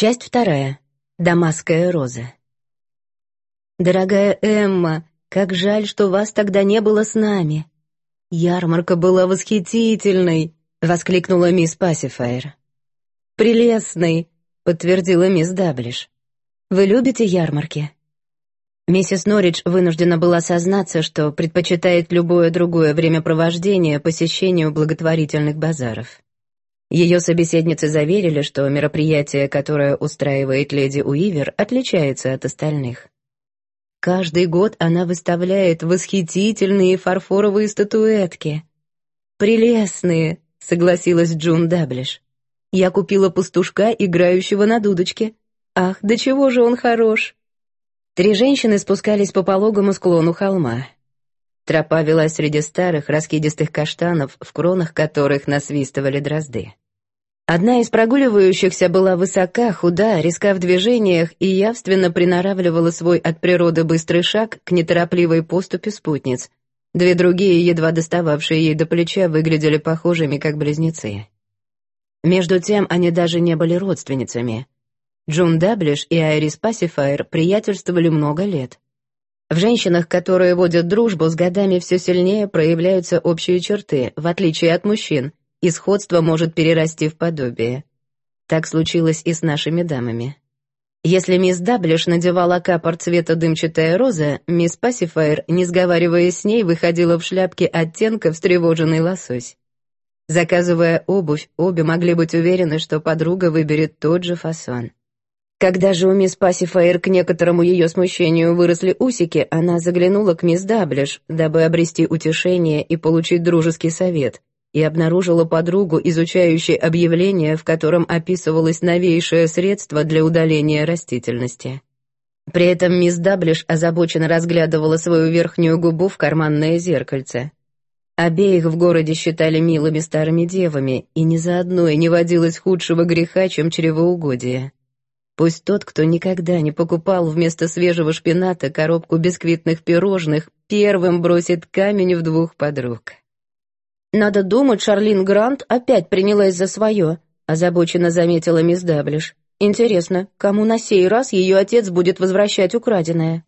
Часть вторая. Дамасская роза. «Дорогая Эмма, как жаль, что вас тогда не было с нами. Ярмарка была восхитительной!» — воскликнула мисс Пассифайр. «Прелестной!» — подтвердила мисс Даблиш. «Вы любите ярмарки?» Миссис Норридж вынуждена была сознаться, что предпочитает любое другое времяпровождение посещению благотворительных базаров. Ее собеседницы заверили, что мероприятие, которое устраивает леди Уивер, отличается от остальных. Каждый год она выставляет восхитительные фарфоровые статуэтки. «Прелестные», — согласилась Джун Даблиш. «Я купила пастушка, играющего на дудочке. Ах, до чего же он хорош!» Три женщины спускались по пологому склону холма. Тропа вела среди старых раскидистых каштанов, в кронах которых насвистывали дрозды. Одна из прогуливающихся была высока, худа, резка в движениях и явственно приноравливала свой от природы быстрый шаг к неторопливой поступе спутниц. Две другие, едва достававшие ей до плеча, выглядели похожими, как близнецы. Между тем они даже не были родственницами — Джун Даблиш и Айрис Пассифайр приятельствовали много лет. В женщинах, которые водят дружбу, с годами все сильнее проявляются общие черты, в отличие от мужчин, и сходство может перерасти в подобие. Так случилось и с нашими дамами. Если мисс Даблиш надевала капор цвета дымчатая роза, мисс Пассифайр, не сговариваясь с ней, выходила в шляпке оттенка встревоженный лосось. Заказывая обувь, обе могли быть уверены, что подруга выберет тот же фасон. Когда же у мисс Пассифайр к некоторому ее смущению выросли усики, она заглянула к мисс Даблиш, дабы обрести утешение и получить дружеский совет, и обнаружила подругу, изучающей объявление, в котором описывалось новейшее средство для удаления растительности. При этом мисс Даблиш озабоченно разглядывала свою верхнюю губу в карманное зеркальце. Обеих в городе считали милыми старыми девами, и ни за одной не водилось худшего греха, чем чревоугодие. Пусть тот, кто никогда не покупал вместо свежего шпината коробку бисквитных пирожных, первым бросит камень в двух подруг. «Надо думать, Шарлин Грант опять принялась за свое», озабоченно заметила мисс Даблиш. «Интересно, кому на сей раз ее отец будет возвращать украденное?»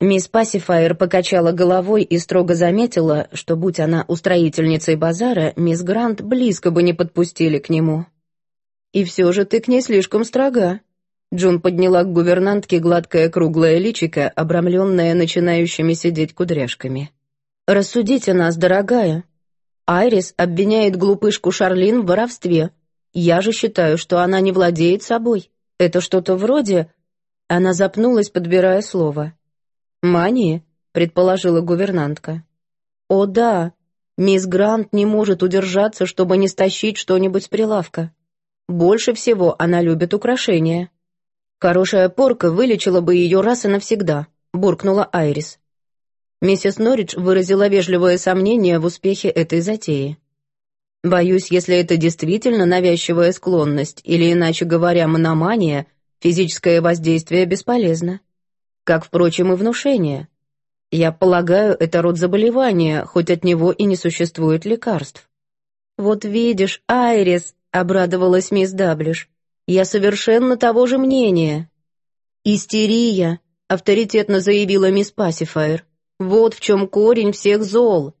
Мисс Пассифайр покачала головой и строго заметила, что, будь она устроительницей базара, мисс Грант близко бы не подпустили к нему. «И все же ты к ней слишком строга», Джун подняла к гувернантке гладкое круглое личико, обрамленное начинающими сидеть кудряшками. «Рассудите нас, дорогая. Айрис обвиняет глупышку Шарлин в воровстве. Я же считаю, что она не владеет собой. Это что-то вроде...» Она запнулась, подбирая слово. «Мании?» — предположила гувернантка. «О да, мисс Грант не может удержаться, чтобы не стащить что-нибудь с прилавка. Больше всего она любит украшения». «Хорошая порка вылечила бы ее раз и навсегда», — буркнула Айрис. Миссис Норридж выразила вежливое сомнение в успехе этой затеи. «Боюсь, если это действительно навязчивая склонность, или, иначе говоря, мономания, физическое воздействие бесполезно. Как, впрочем, и внушение. Я полагаю, это род заболевания, хоть от него и не существует лекарств». «Вот видишь, Айрис», — обрадовалась мисс Даблиш, я совершенно того же мнения. Истерия, авторитетно заявила мисс Пассифайр. Вот в чем корень всех зол.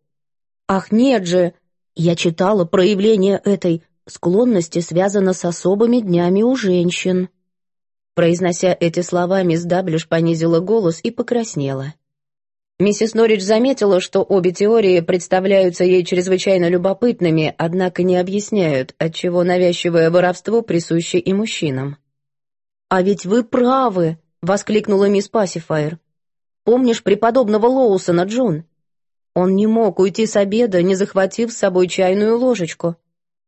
Ах, нет же, я читала проявление этой склонности связано с особыми днями у женщин. Произнося эти слова, мисс Даблиш понизила голос и покраснела. Миссис Норридж заметила, что обе теории представляются ей чрезвычайно любопытными, однако не объясняют, отчего навязчивое воровство присуще и мужчинам. «А ведь вы правы!» — воскликнула мисс Пассифайр. «Помнишь преподобного Лоусона, Джун? Он не мог уйти с обеда, не захватив с собой чайную ложечку.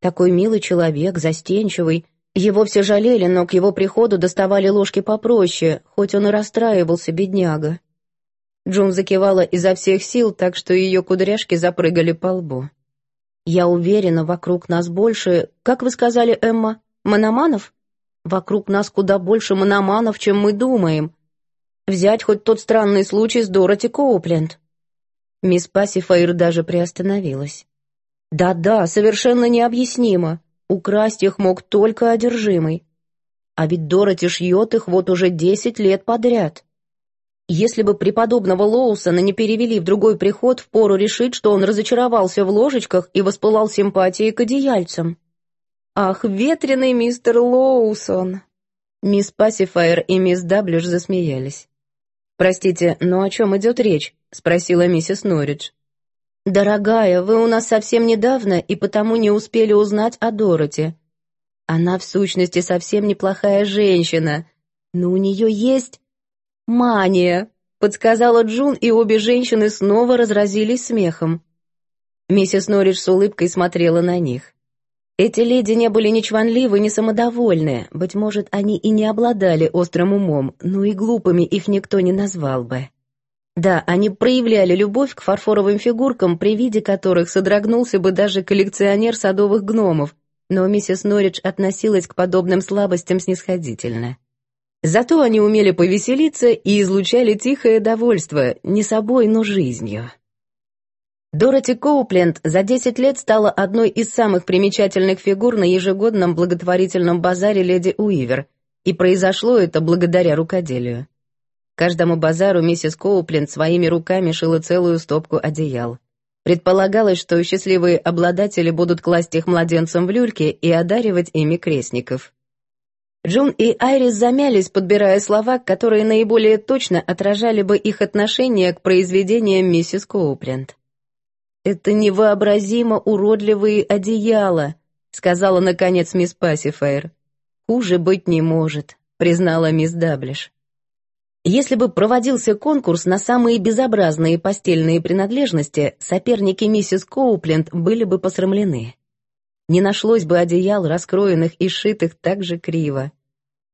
Такой милый человек, застенчивый. Его все жалели, но к его приходу доставали ложки попроще, хоть он и расстраивался, бедняга. Джун закивала изо всех сил, так что ее кудряшки запрыгали по лбу. «Я уверена, вокруг нас больше, как вы сказали, Эмма, мономанов? Вокруг нас куда больше мономанов, чем мы думаем. Взять хоть тот странный случай с Дороти Коупленд». Мисс Пассифаир даже приостановилась. «Да-да, совершенно необъяснимо. Украсть их мог только одержимый. А ведь Дороти шьет их вот уже десять лет подряд. Если бы преподобного Лоусона не перевели в другой приход, впору решить, что он разочаровался в ложечках и воспылал симпатией к одеяльцам. «Ах, ветреный мистер Лоусон!» Мисс Пассифайр и мисс Даблюш засмеялись. «Простите, но о чем идет речь?» — спросила миссис Норридж. «Дорогая, вы у нас совсем недавно и потому не успели узнать о Дороти. Она, в сущности, совсем неплохая женщина, но у нее есть «Мания!» — подсказала Джун, и обе женщины снова разразились смехом. Миссис Норридж с улыбкой смотрела на них. Эти леди не были ни чванливы, ни самодовольны, быть может, они и не обладали острым умом, но и глупыми их никто не назвал бы. Да, они проявляли любовь к фарфоровым фигуркам, при виде которых содрогнулся бы даже коллекционер садовых гномов, но миссис Норридж относилась к подобным слабостям снисходительно. Зато они умели повеселиться и излучали тихое довольство, не собой, но жизнью. Дороти Коупленд за 10 лет стала одной из самых примечательных фигур на ежегодном благотворительном базаре «Леди Уивер», и произошло это благодаря рукоделию. Каждому базару миссис Коупленд своими руками шила целую стопку одеял. Предполагалось, что счастливые обладатели будут класть их младенцам в люльки и одаривать ими крестников. Джун и Айрис замялись, подбирая слова, которые наиболее точно отражали бы их отношение к произведениям миссис Коупленд. «Это невообразимо уродливые одеяла», — сказала, наконец, мисс Пассифайр. «Хуже быть не может», — признала мисс Даблиш. Если бы проводился конкурс на самые безобразные постельные принадлежности, соперники миссис Коупленд были бы посрамлены не нашлось бы одеял, раскроенных и сшитых так же криво.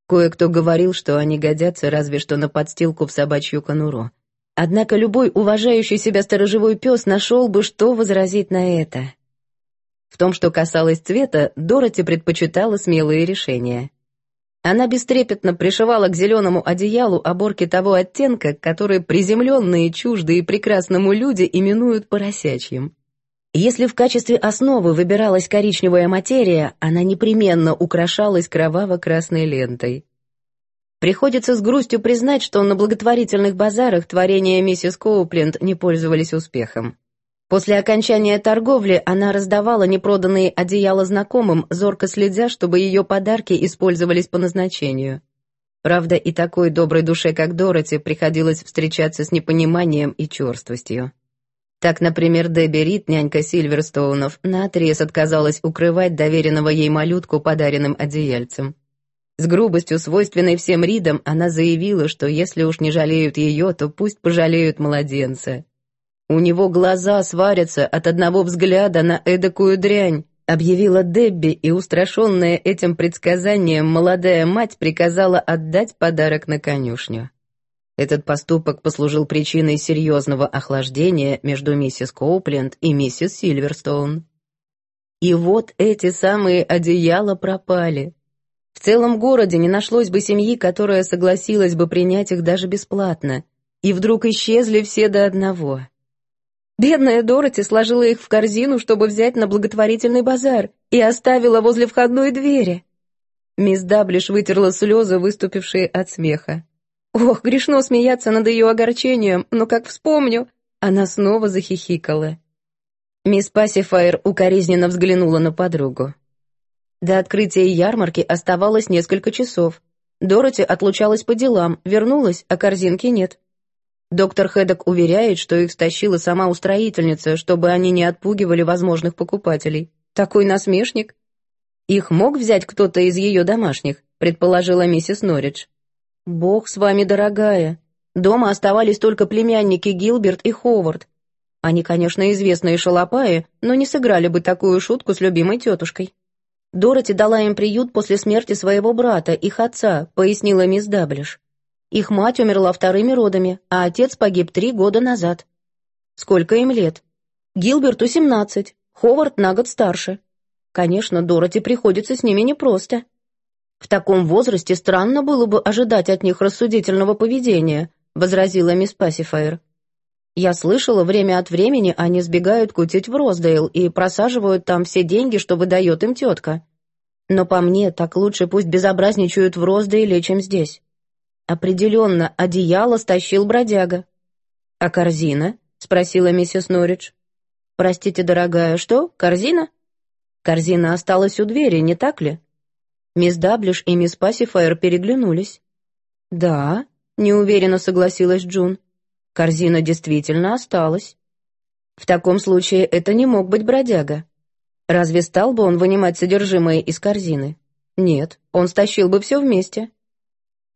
Кое-кто говорил, что они годятся разве что на подстилку в собачью конуру. Однако любой уважающий себя сторожевой пес нашел бы, что возразить на это. В том, что касалось цвета, Дороти предпочитала смелые решения. Она бестрепетно пришивала к зеленому одеялу оборки того оттенка, который приземленные, чуждые прекрасному люди именуют поросячьим. Если в качестве основы выбиралась коричневая материя, она непременно украшалась кроваво-красной лентой. Приходится с грустью признать, что на благотворительных базарах творения миссис Коупленд не пользовались успехом. После окончания торговли она раздавала непроданные одеяла знакомым, зорко следя, чтобы ее подарки использовались по назначению. Правда, и такой доброй душе, как Дороти, приходилось встречаться с непониманием и черствостью. Так, например, Дебби Рид, нянька Сильверстоунов, наотрез отказалась укрывать доверенного ей малютку подаренным одеяльцем. С грубостью, свойственной всем Ридам, она заявила, что если уж не жалеют ее, то пусть пожалеют младенца. «У него глаза сварятся от одного взгляда на эдакую дрянь», объявила Дебби, и, устрашенная этим предсказанием, молодая мать приказала отдать подарок на конюшню. Этот поступок послужил причиной серьезного охлаждения между миссис Коупленд и миссис Сильверстоун. И вот эти самые одеяла пропали. В целом городе не нашлось бы семьи, которая согласилась бы принять их даже бесплатно, и вдруг исчезли все до одного. Бедная Дороти сложила их в корзину, чтобы взять на благотворительный базар, и оставила возле входной двери. Мисс Даблиш вытерла слезы, выступившие от смеха. Ох, грешно смеяться над ее огорчением, но как вспомню, она снова захихикала. Мисс Пассифайр укоризненно взглянула на подругу. До открытия ярмарки оставалось несколько часов. Дороти отлучалась по делам, вернулась, а корзинки нет. Доктор Хедок уверяет, что их стащила сама устроительница, чтобы они не отпугивали возможных покупателей. Такой насмешник. Их мог взять кто-то из ее домашних, предположила миссис Норридж. «Бог с вами, дорогая. Дома оставались только племянники Гилберт и Ховард. Они, конечно, известные шалопаи, но не сыграли бы такую шутку с любимой тетушкой. Дороти дала им приют после смерти своего брата, их отца, пояснила мисс Даблиш. Их мать умерла вторыми родами, а отец погиб три года назад. Сколько им лет? Гилберту семнадцать, Ховард на год старше. Конечно, Дороти приходится с ними непросто. «В таком возрасте странно было бы ожидать от них рассудительного поведения», возразила мисс Пассифайр. «Я слышала, время от времени они сбегают кутить в Роздейл и просаживают там все деньги, что выдает им тетка. Но по мне, так лучше пусть безобразничают в Роздейле, чем здесь. Определенно, одеяло стащил бродяга. «А корзина?» — спросила миссис Норридж. «Простите, дорогая, что? Корзина?» «Корзина осталась у двери, не так ли?» Мисс Даблиш и мисс Пассифайр переглянулись. «Да», — неуверенно согласилась Джун. «Корзина действительно осталась. В таком случае это не мог быть бродяга. Разве стал бы он вынимать содержимое из корзины? Нет, он стащил бы все вместе.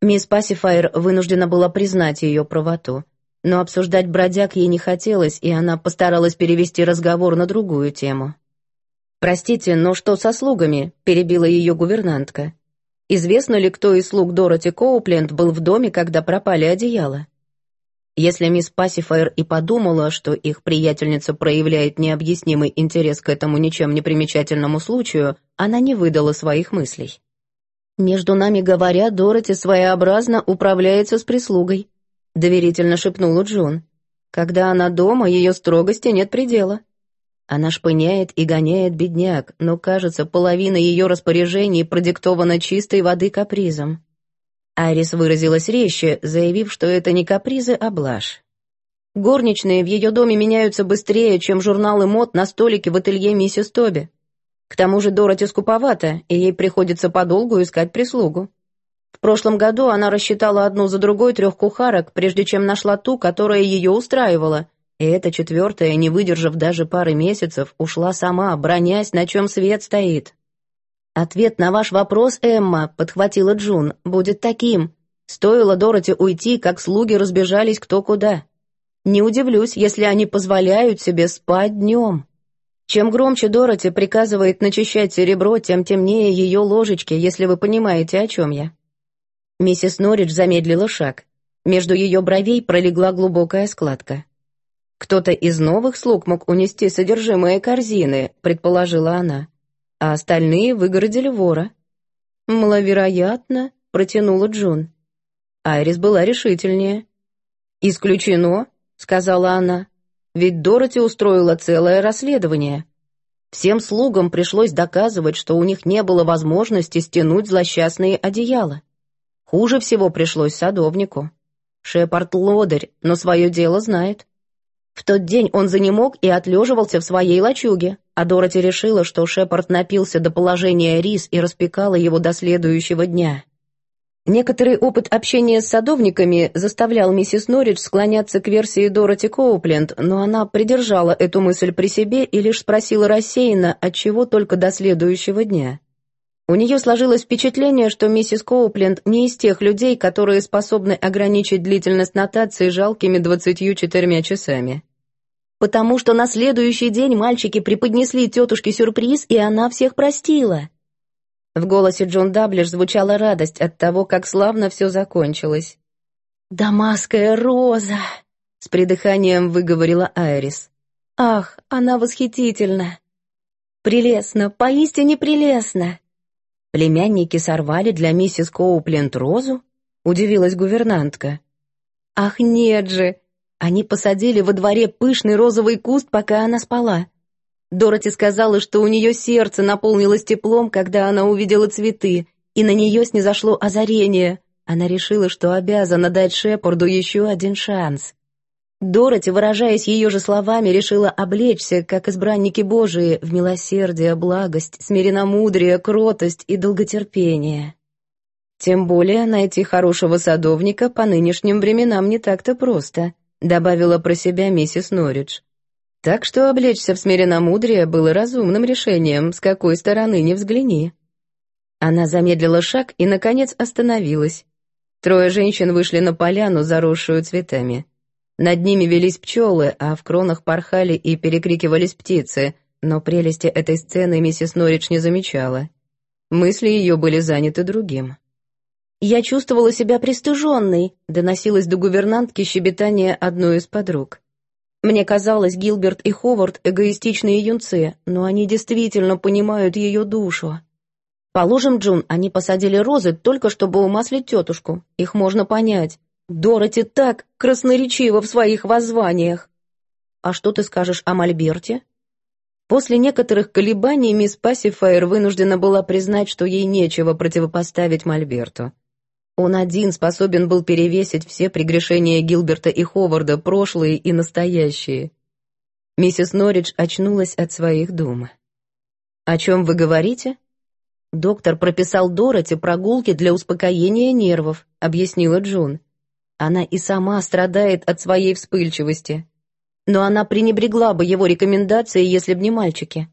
Мисс Пассифайр вынуждена была признать ее правоту, но обсуждать бродяг ей не хотелось, и она постаралась перевести разговор на другую тему. «Простите, но что со слугами?» — перебила ее гувернантка. «Известно ли, кто из слуг Дороти Коупленд был в доме, когда пропали одеяла?» Если мисс Пассифайр и подумала, что их приятельница проявляет необъяснимый интерес к этому ничем не примечательному случаю, она не выдала своих мыслей. «Между нами говоря, Дороти своеобразно управляется с прислугой», — доверительно шепнула Джон. «Когда она дома, ее строгости нет предела. Она шпыняет и гоняет бедняк, но, кажется, половина ее распоряжений продиктована чистой воды капризом. Арис выразилась резче, заявив, что это не капризы, а блажь. Горничные в ее доме меняются быстрее, чем журналы мод на столике в ателье миссис Тоби. К тому же Дороти скуповата, и ей приходится подолгу искать прислугу. В прошлом году она рассчитала одну за другой трех кухарок, прежде чем нашла ту, которая ее устраивала, и эта четвертая, не выдержав даже пары месяцев, ушла сама, бронясь, на чем свет стоит. «Ответ на ваш вопрос, Эмма», — подхватила Джун, — «будет таким. Стоило Дороти уйти, как слуги разбежались кто куда. Не удивлюсь, если они позволяют себе спать днем. Чем громче Дороти приказывает начищать серебро, тем темнее ее ложечки, если вы понимаете, о чем я». Миссис Норридж замедлила шаг. Между ее бровей пролегла глубокая складка. «Кто-то из новых слуг мог унести содержимое корзины», — предположила она а остальные выгородили вора. «Маловероятно», — протянула Джун. Айрис была решительнее. «Исключено», — сказала она, — «ведь Дороти устроила целое расследование. Всем слугам пришлось доказывать, что у них не было возможности стянуть злосчастные одеяла. Хуже всего пришлось садовнику. Шепард лодырь, но свое дело знает. В тот день он занемог и отлеживался в своей лачуге, а Дороти решила, что Шепард напился до положения рис и распекала его до следующего дня. Некоторый опыт общения с садовниками заставлял миссис Норридж склоняться к версии Дороти Коупленд, но она придержала эту мысль при себе и лишь спросила рассеянно, отчего только до следующего дня. У нее сложилось впечатление, что миссис Коупленд не из тех людей, которые способны ограничить длительность нотации жалкими двадцатью четырьмя часами потому что на следующий день мальчики преподнесли тетушке сюрприз, и она всех простила. В голосе Джон Даблиш звучала радость от того, как славно все закончилось. «Дамасская роза!» — с придыханием выговорила Айрис. «Ах, она восхитительна!» «Прелестно, поистине прелестно!» «Племянники сорвали для миссис Коупленд розу?» — удивилась гувернантка. «Ах, нет же! Они посадили во дворе пышный розовый куст, пока она спала. Дороти сказала, что у нее сердце наполнилось теплом, когда она увидела цветы, и на нее снизошло озарение. Она решила, что обязана дать Шепарду еще один шанс. Дороти, выражаясь ее же словами, решила облечься, как избранники Божии, в милосердие, благость, смиренномудрие, кротость и долготерпение. Тем более найти хорошего садовника по нынешним временам не так-то просто добавила про себя миссис Норридж. Так что облечься в смиренномудрие было разумным решением, с какой стороны не взгляни. Она замедлила шаг и, наконец, остановилась. Трое женщин вышли на поляну, заросшую цветами. Над ними велись пчелы, а в кронах порхали и перекрикивались птицы, но прелести этой сцены миссис Норридж не замечала. Мысли ее были заняты другим. «Я чувствовала себя пристыженной», — доносилось до гувернантки щебетание одной из подруг. Мне казалось, Гилберт и Ховард — эгоистичные юнцы, но они действительно понимают ее душу. Положим, Джун, они посадили розы только чтобы умаслить тетушку. Их можно понять. Дороти так красноречива в своих воззваниях. А что ты скажешь о Мольберте? После некоторых колебаний мисс Пассифайр вынуждена была признать, что ей нечего противопоставить Мольберту. Он один способен был перевесить все прегрешения Гилберта и Ховарда, прошлые и настоящие. Миссис Норридж очнулась от своих дум. «О чем вы говорите?» «Доктор прописал Дороти прогулки для успокоения нервов», — объяснила Джун. «Она и сама страдает от своей вспыльчивости. Но она пренебрегла бы его рекомендацией, если б не мальчики.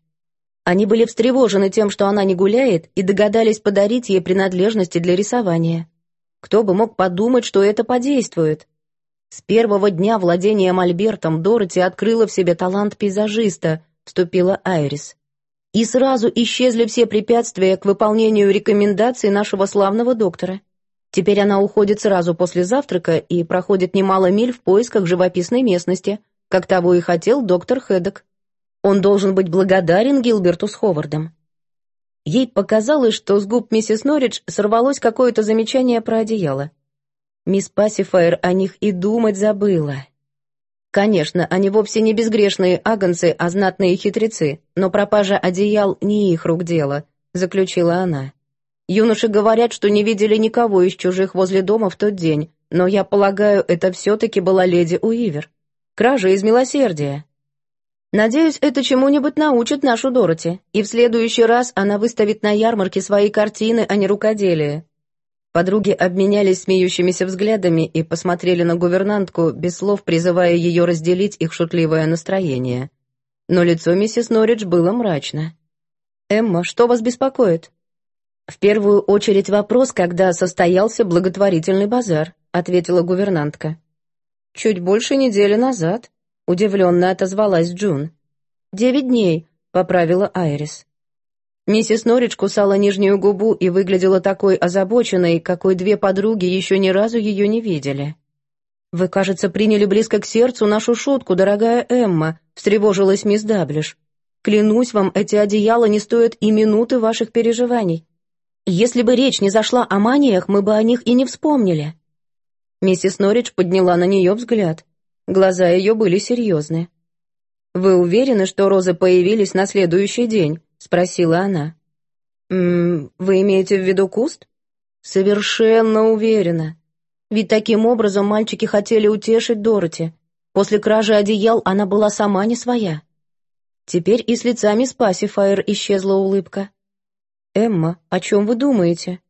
Они были встревожены тем, что она не гуляет, и догадались подарить ей принадлежности для рисования. Кто бы мог подумать, что это подействует? С первого дня владения Мольбертом Дороти открыла в себе талант пейзажиста, вступила Айрис. И сразу исчезли все препятствия к выполнению рекомендаций нашего славного доктора. Теперь она уходит сразу после завтрака и проходит немало миль в поисках живописной местности, как того и хотел доктор Хедок. Он должен быть благодарен Гилберту с Ховардом. Ей показалось, что с губ миссис Норридж сорвалось какое-то замечание про одеяло. Мисс Пассифайр о них и думать забыла. Конечно, они вовсе не безгрешные агонцы, а знатные хитрецы, но пропажа одеял не их рук дело, заключила она. Юноши говорят, что не видели никого из чужих возле дома в тот день, но я полагаю, это все-таки была леди Уивер. Кража из милосердия. Надеюсь, это чему-нибудь научит нашу Дороти, и в следующий раз она выставит на ярмарке свои картины, а не рукоделие. Подруги обменялись смеющимися взглядами и посмотрели на гувернантку, без слов призывая ее разделить их шутливое настроение. Но лицо миссис Норридж было мрачно. «Эмма, что вас беспокоит?» «В первую очередь вопрос, когда состоялся благотворительный базар», ответила гувернантка. «Чуть больше недели назад», Удивленно отозвалась Джун. «Девять дней», — поправила Айрис. Миссис Норридж кусала нижнюю губу и выглядела такой озабоченной, какой две подруги еще ни разу ее не видели. «Вы, кажется, приняли близко к сердцу нашу шутку, дорогая Эмма», — встревожилась мисс Даблиш. «Клянусь вам, эти одеяла не стоят и минуты ваших переживаний. Если бы речь не зашла о маниях, мы бы о них и не вспомнили». Миссис Норридж подняла на нее взгляд. Глаза ее были серьезны. «Вы уверены, что розы появились на следующий день?» — спросила она. «Ммм, вы имеете в виду куст?» «Совершенно уверена. Ведь таким образом мальчики хотели утешить Дороти. После кражи одеял она была сама не своя». Теперь и с лица мисс Пассифайр исчезла улыбка. «Эмма, о чем вы думаете?»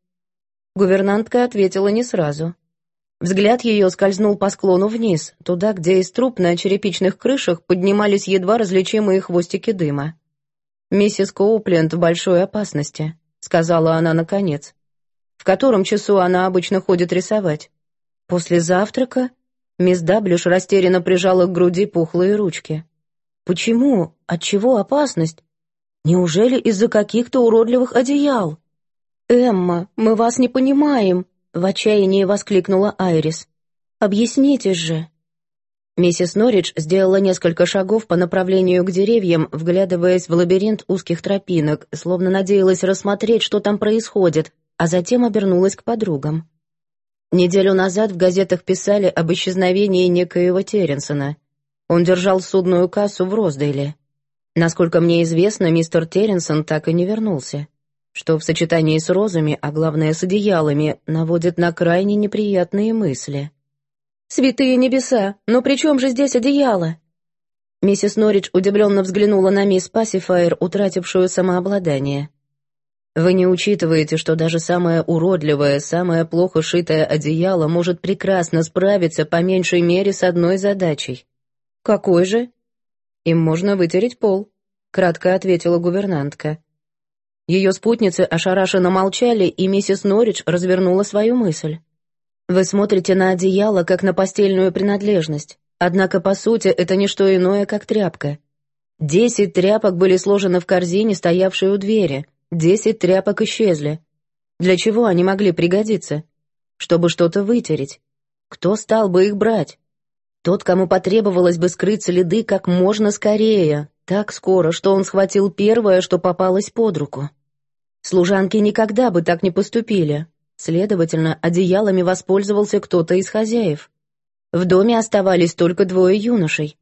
Гувернантка ответила не сразу. Взгляд ее скользнул по склону вниз, туда, где из труб на черепичных крышах поднимались едва различимые хвостики дыма. «Миссис Коупленд в большой опасности», — сказала она наконец. «В котором часу она обычно ходит рисовать?» «После завтрака?» Мисс Даблюш растерянно прижала к груди пухлые ручки. «Почему? Отчего опасность? Неужели из-за каких-то уродливых одеял?» «Эмма, мы вас не понимаем», в отчаянии воскликнула Айрис. «Объясните же!» Миссис Норридж сделала несколько шагов по направлению к деревьям, вглядываясь в лабиринт узких тропинок, словно надеялась рассмотреть, что там происходит, а затем обернулась к подругам. Неделю назад в газетах писали об исчезновении некоего Терренсона. Он держал судную кассу в Роздейле. Насколько мне известно, мистер Терренсон так и не вернулся что в сочетании с розами, а главное с одеялами, наводит на крайне неприятные мысли. «Святые небеса! Но при чем же здесь одеяло?» Миссис Норридж удивленно взглянула на мисс Пассифайр, утратившую самообладание. «Вы не учитываете, что даже самое уродливое, самое плохо шитое одеяло может прекрасно справиться по меньшей мере с одной задачей. Какой же?» «Им можно вытереть пол», — кратко ответила гувернантка. Ее спутницы ошарашенно молчали, и миссис Норридж развернула свою мысль. «Вы смотрите на одеяло, как на постельную принадлежность, однако, по сути, это не что иное, как тряпка. Десять тряпок были сложены в корзине, стоявшей у двери, десять тряпок исчезли. Для чего они могли пригодиться? Чтобы что-то вытереть. Кто стал бы их брать? Тот, кому потребовалось бы скрыть следы как можно скорее, так скоро, что он схватил первое, что попалось под руку. Служанки никогда бы так не поступили. Следовательно, одеялами воспользовался кто-то из хозяев. В доме оставались только двое юношей.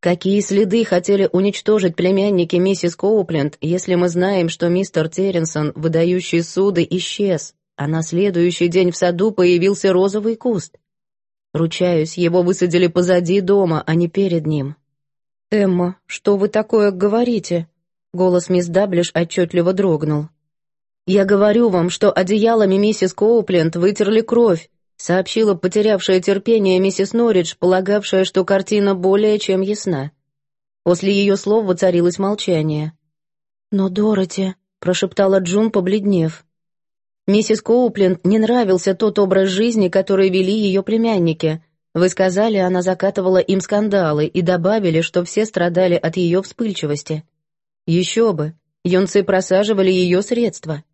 Какие следы хотели уничтожить племянники миссис Коупленд, если мы знаем, что мистер Терренсон, выдающий суды, исчез, а на следующий день в саду появился розовый куст? Ручаюсь, его высадили позади дома, а не перед ним. «Эмма, что вы такое говорите?» Голос мисс Даблиш отчетливо дрогнул. «Я говорю вам, что одеялами миссис Коупленд вытерли кровь, сообщила потерявшая терпение миссис Норридж, полагавшая, что картина более чем ясна. После ее слов воцарилось молчание. «Но Дороти», — прошептала Джун, побледнев. «Миссис Коупленд не нравился тот образ жизни, который вели ее племянники. Вы сказали, она закатывала им скандалы и добавили, что все страдали от ее вспыльчивости. Еще бы, юнцы просаживали ее средства.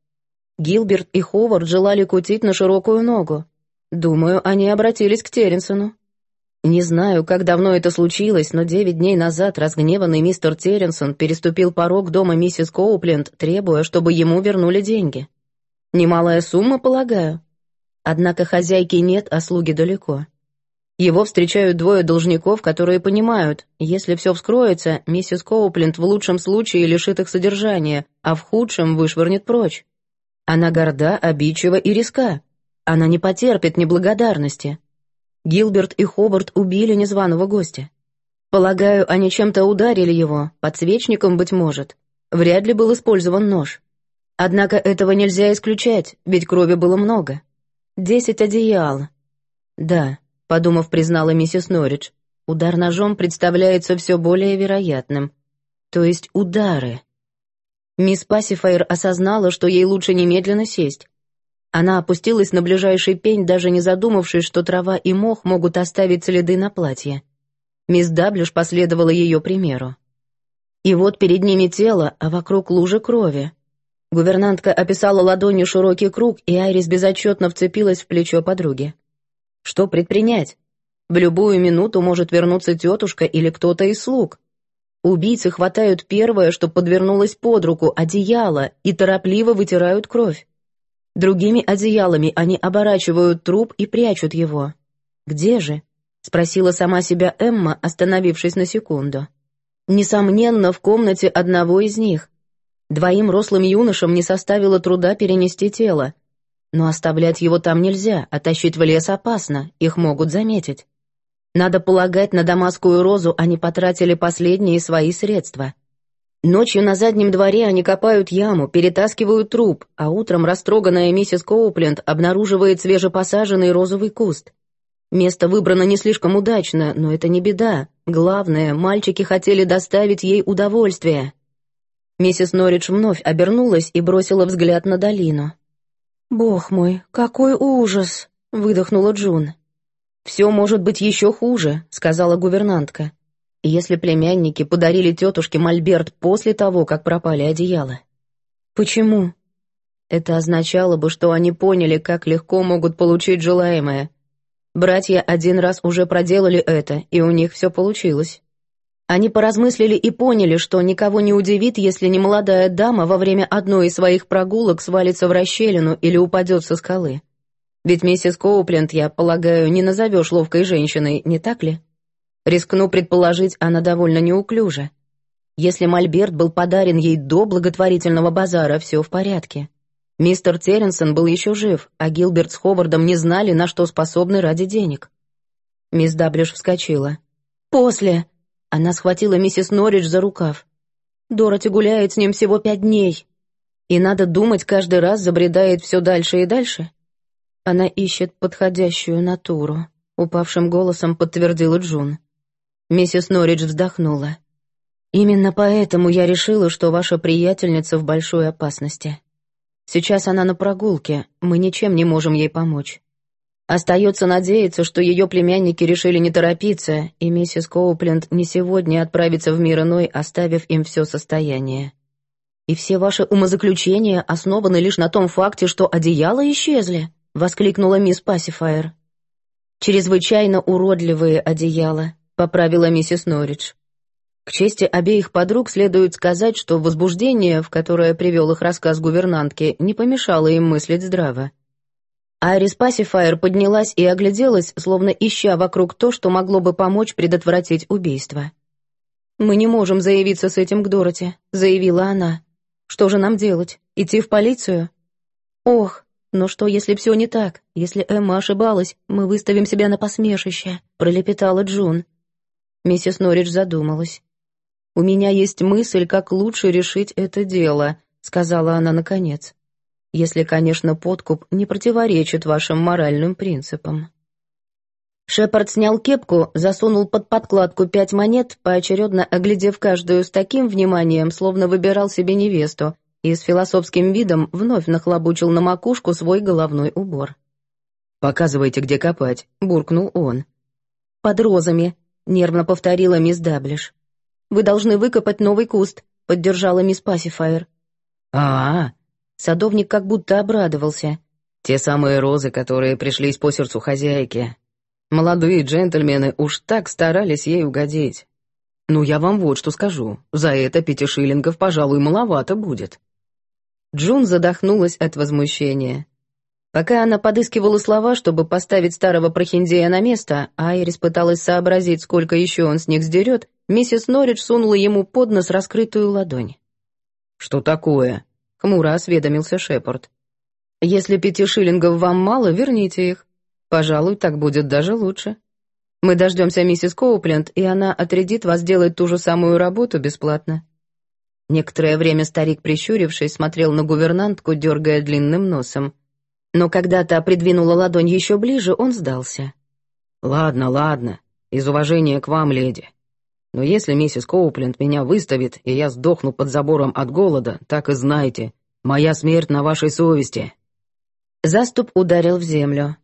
Гилберт и Ховард желали кутить на широкую ногу. Думаю, они обратились к Терренсону. Не знаю, как давно это случилось, но девять дней назад разгневанный мистер Терренсон переступил порог дома миссис Коупленд, требуя, чтобы ему вернули деньги. Немалая сумма, полагаю. Однако хозяйки нет, а слуги далеко. Его встречают двое должников, которые понимают, если все вскроется, миссис Коупленд в лучшем случае лишит их содержания, а в худшем вышвырнет прочь. Она горда, обидчива и риска. Она не потерпит неблагодарности. Гилберт и Хобарт убили незваного гостя. Полагаю, они чем-то ударили его, подсвечником, быть может. Вряд ли был использован нож. Однако этого нельзя исключать, ведь крови было много. Десять одеял. Да, подумав, признала миссис Норридж, удар ножом представляется все более вероятным. То есть удары. Мисс Пассифайр осознала, что ей лучше немедленно сесть, она опустилась на ближайший пень, даже не задумавшись, что трава и мох могут оставить следы на платье. Мисс Даблюш последовала ее примеру. И вот перед ними тело, а вокруг лужи крови. Гувернантка описала ладонью широкий круг, и Айрис безотчетно вцепилась в плечо подруги. Что предпринять? В любую минуту может вернуться тетушка или кто-то из слуг. Убийцы хватают первое, что подвернулось под руку, одеяло, и торопливо вытирают кровь. Другими одеялами они оборачивают труп и прячут его. «Где же?» — спросила сама себя Эмма, остановившись на секунду. «Несомненно, в комнате одного из них. Двоим рослым юношам не составило труда перенести тело. Но оставлять его там нельзя, а тащить в лес опасно, их могут заметить. Надо полагать, на дамасскую розу они потратили последние свои средства. Ночью на заднем дворе они копают яму, перетаскивают труп, а утром растроганная миссис Коупленд обнаруживает свежепосаженный розовый куст. Место выбрано не слишком удачно, но это не беда. Главное, мальчики хотели доставить ей удовольствие. Миссис Норридж вновь обернулась и бросила взгляд на долину. «Бог мой, какой ужас!» — выдохнула Джун. «Все может быть еще хуже», — сказала гувернантка если племянники подарили тетушке мольберт после того, как пропали одеяла. Почему? Это означало бы, что они поняли, как легко могут получить желаемое. Братья один раз уже проделали это, и у них все получилось. Они поразмыслили и поняли, что никого не удивит, если немолодая дама во время одной из своих прогулок свалится в расщелину или упадет со скалы. Ведь миссис Коупленд, я полагаю, не назовешь ловкой женщиной, не так ли? Рискну предположить, она довольно неуклюжа. Если мольберт был подарен ей до благотворительного базара, все в порядке. Мистер Терренсон был еще жив, а Гилберт с Ховардом не знали, на что способны ради денег. Мисс Даблиш вскочила. «После!» Она схватила миссис Норридж за рукав. «Дороти гуляет с ним всего пять дней. И надо думать, каждый раз забредает все дальше и дальше. Она ищет подходящую натуру», — упавшим голосом подтвердила Джун. Миссис Норридж вздохнула. «Именно поэтому я решила, что ваша приятельница в большой опасности. Сейчас она на прогулке, мы ничем не можем ей помочь. Остается надеяться, что ее племянники решили не торопиться, и миссис Коупленд не сегодня отправится в мир иной, оставив им все состояние. И все ваши умозаключения основаны лишь на том факте, что одеяла исчезли», — воскликнула мисс Пассифайр. «Чрезвычайно уродливые одеяла», поправила миссис Норридж. К чести обеих подруг следует сказать, что возбуждение, в которое привел их рассказ гувернантки, не помешало им мыслить здраво. Айрис Пассифайр поднялась и огляделась, словно ища вокруг то, что могло бы помочь предотвратить убийство. «Мы не можем заявиться с этим к Дороти», — заявила она. «Что же нам делать? Идти в полицию?» «Ох, но что, если все не так? Если Эмма ошибалась, мы выставим себя на посмешище», — пролепетала Джун. Миссис Норридж задумалась. «У меня есть мысль, как лучше решить это дело», — сказала она наконец. «Если, конечно, подкуп не противоречит вашим моральным принципам». Шепард снял кепку, засунул под подкладку пять монет, поочередно оглядев каждую с таким вниманием, словно выбирал себе невесту, и с философским видом вновь нахлобучил на макушку свой головной убор. «Показывайте, где копать», — буркнул он. «Под розами», — нервно повторила мисс Даблиш. «Вы должны выкопать новый куст», — поддержала мисс Пасифайр. «А-а-а!» Садовник как будто обрадовался. «Те самые розы, которые пришлись по сердцу хозяйки. Молодые джентльмены уж так старались ей угодить. Ну, я вам вот что скажу. За это пяти шиллингов, пожалуй, маловато будет. Джун задохнулась от возмущения. Пока она подыскивала слова, чтобы поставить старого прохиндея на место, а Айрис пыталась сообразить, сколько еще он с них сдерет, миссис Норридж сунула ему под нос раскрытую ладонь. «Что такое?» — хмуро осведомился Шепард. «Если пяти шиллингов вам мало, верните их. Пожалуй, так будет даже лучше. Мы дождемся миссис Коупленд, и она отрядит вас делать ту же самую работу бесплатно». Некоторое время старик, прищурившись, смотрел на гувернантку, дергая длинным носом. Но когда та придвинула ладонь еще ближе, он сдался. «Ладно, ладно, из уважения к вам, леди. Но если миссис Коупленд меня выставит, и я сдохну под забором от голода, так и знайте, моя смерть на вашей совести». Заступ ударил в землю.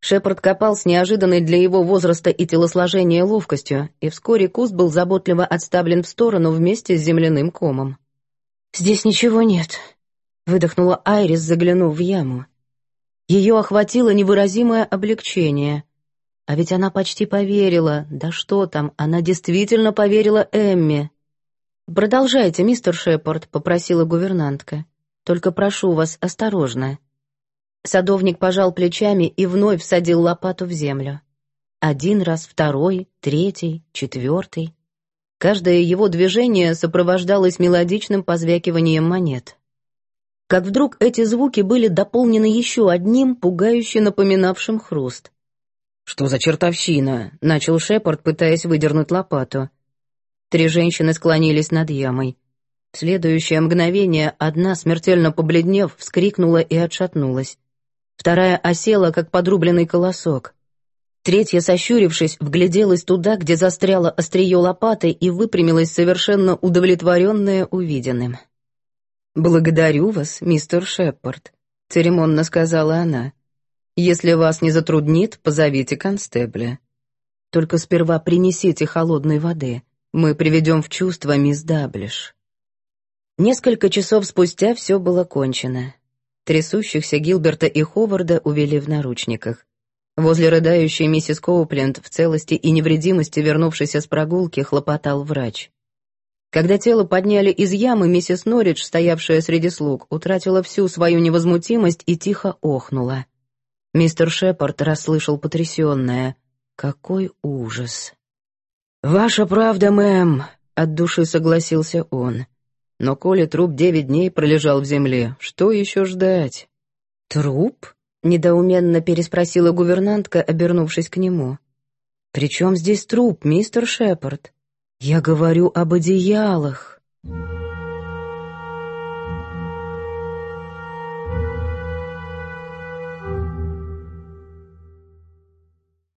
Шепард копал с неожиданной для его возраста и телосложения ловкостью, и вскоре куст был заботливо отставлен в сторону вместе с земляным комом. «Здесь ничего нет», — выдохнула Айрис, заглянув в яму. Ее охватило невыразимое облегчение. А ведь она почти поверила, да что там, она действительно поверила Эмме. «Продолжайте, мистер Шепард», — попросила гувернантка. «Только прошу вас, осторожно». Садовник пожал плечами и вновь всадил лопату в землю. Один раз, второй, третий, четвертый. Каждое его движение сопровождалось мелодичным позвякиванием монет. Как вдруг эти звуки были дополнены еще одним, пугающе напоминавшим хруст. «Что за чертовщина?» — начал Шепард, пытаясь выдернуть лопату. Три женщины склонились над ямой. В следующее мгновение одна, смертельно побледнев, вскрикнула и отшатнулась. Вторая осела, как подрубленный колосок. Третья, сощурившись, вгляделась туда, где застряло острие лопаты и выпрямилась совершенно удовлетворенная увиденным. «Благодарю вас, мистер Шепард», — церемонно сказала она. «Если вас не затруднит, позовите констебля. Только сперва принесите холодной воды. Мы приведем в чувство мисс Даблиш». Несколько часов спустя все было кончено. Трясущихся Гилберта и Ховарда увели в наручниках. Возле рыдающей миссис Коупленд в целости и невредимости вернувшейся с прогулки хлопотал врач. Когда тело подняли из ямы, миссис Норридж, стоявшая среди слуг, утратила всю свою невозмутимость и тихо охнула. Мистер Шепард расслышал потрясенное. «Какой ужас!» «Ваша правда, мэм», — от души согласился он. Но коли труп девять дней пролежал в земле, что еще ждать? «Труп?» — недоуменно переспросила гувернантка, обернувшись к нему. «При чем здесь труп, мистер Шепард? Я говорю об одеялах».